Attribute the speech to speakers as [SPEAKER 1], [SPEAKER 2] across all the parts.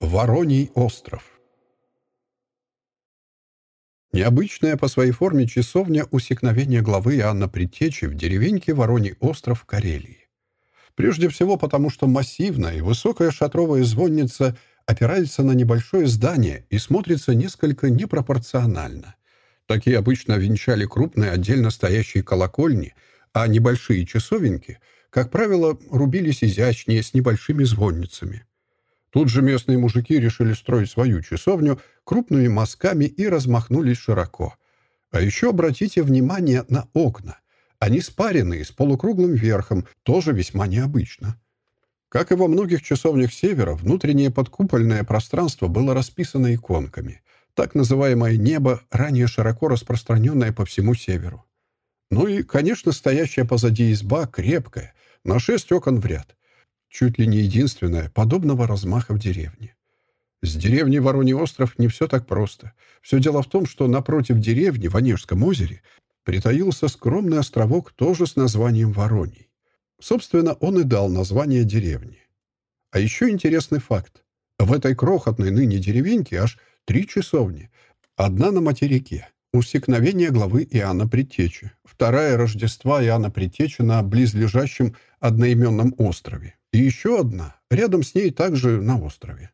[SPEAKER 1] Вороний остров Необычная по своей форме часовня усекновения главы Иоанна Предтечи в деревеньке Вороний остров Карелии. Прежде всего потому, что массивная и высокая шатровая звонница опирается на небольшое здание и смотрится несколько непропорционально. Такие обычно венчали крупные отдельно стоящие колокольни, а небольшие часовенки, как правило, рубились изящнее с небольшими звонницами. Тут же местные мужики решили строить свою часовню крупными мазками и размахнулись широко. А еще обратите внимание на окна. Они спаренные, с полукруглым верхом, тоже весьма необычно. Как и во многих часовнях Севера, внутреннее подкупольное пространство было расписано иконками. Так называемое небо, ранее широко распространенное по всему Северу. Ну и, конечно, стоящая позади изба, крепкая, на шесть окон в ряд чуть ли не единственное, подобного размаха в деревне. С деревней Вороний остров не все так просто. Все дело в том, что напротив деревни в Онежском озере притаился скромный островок тоже с названием Вороний. Собственно, он и дал название деревни. А еще интересный факт. В этой крохотной ныне деревеньке аж три часовни. Одна на материке, усекновение главы Иоанна Предтечи, вторая Рождества Иоанна Предтечи на близлежащем одноименном острове, и еще одна, рядом с ней также на острове.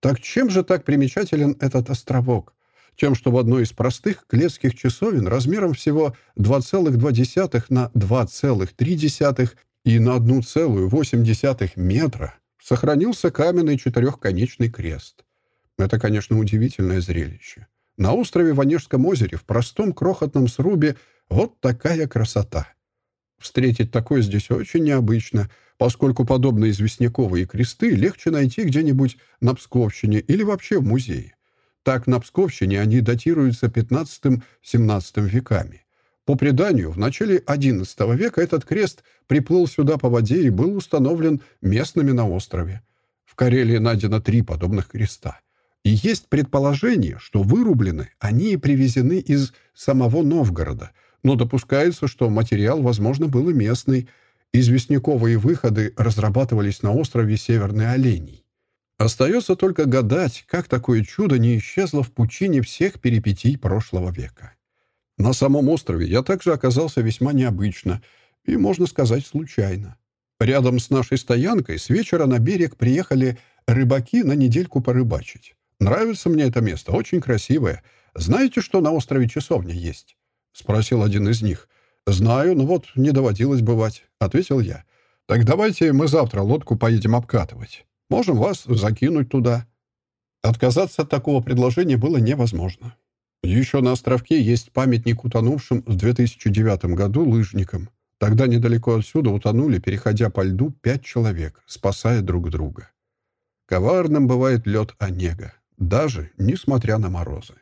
[SPEAKER 1] Так чем же так примечателен этот островок? Тем, что в одной из простых клетских часовен размером всего 2,2 на 2,3 и на 1,8 метра сохранился каменный четырехконечный крест. Это, конечно, удивительное зрелище. На острове в Онежском озере в простом крохотном срубе вот такая красота. Встретить такое здесь очень необычно, поскольку подобные известняковые кресты легче найти где-нибудь на Псковщине или вообще в музее. Так, на Псковщине они датируются XV-XVII веками. По преданию, в начале XI века этот крест приплыл сюда по воде и был установлен местными на острове. В Карелии найдено три подобных креста. И есть предположение, что вырублены они и привезены из самого Новгорода, но допускается, что материал, возможно, был и местный. Известняковые выходы разрабатывались на острове Северный Оленей. Остается только гадать, как такое чудо не исчезло в пучине всех перипетий прошлого века. На самом острове я также оказался весьма необычно и, можно сказать, случайно. Рядом с нашей стоянкой с вечера на берег приехали рыбаки на недельку порыбачить. Нравится мне это место, очень красивое. Знаете, что на острове часовня есть?» — спросил один из них. «Знаю, но вот не доводилось бывать», — ответил я. «Так давайте мы завтра лодку поедем обкатывать. Можем вас закинуть туда». Отказаться от такого предложения было невозможно. Еще на островке есть памятник утонувшим в 2009 году лыжникам. Тогда недалеко отсюда утонули, переходя по льду, пять человек, спасая друг друга. Коварным бывает лед Онега даже несмотря на морозы.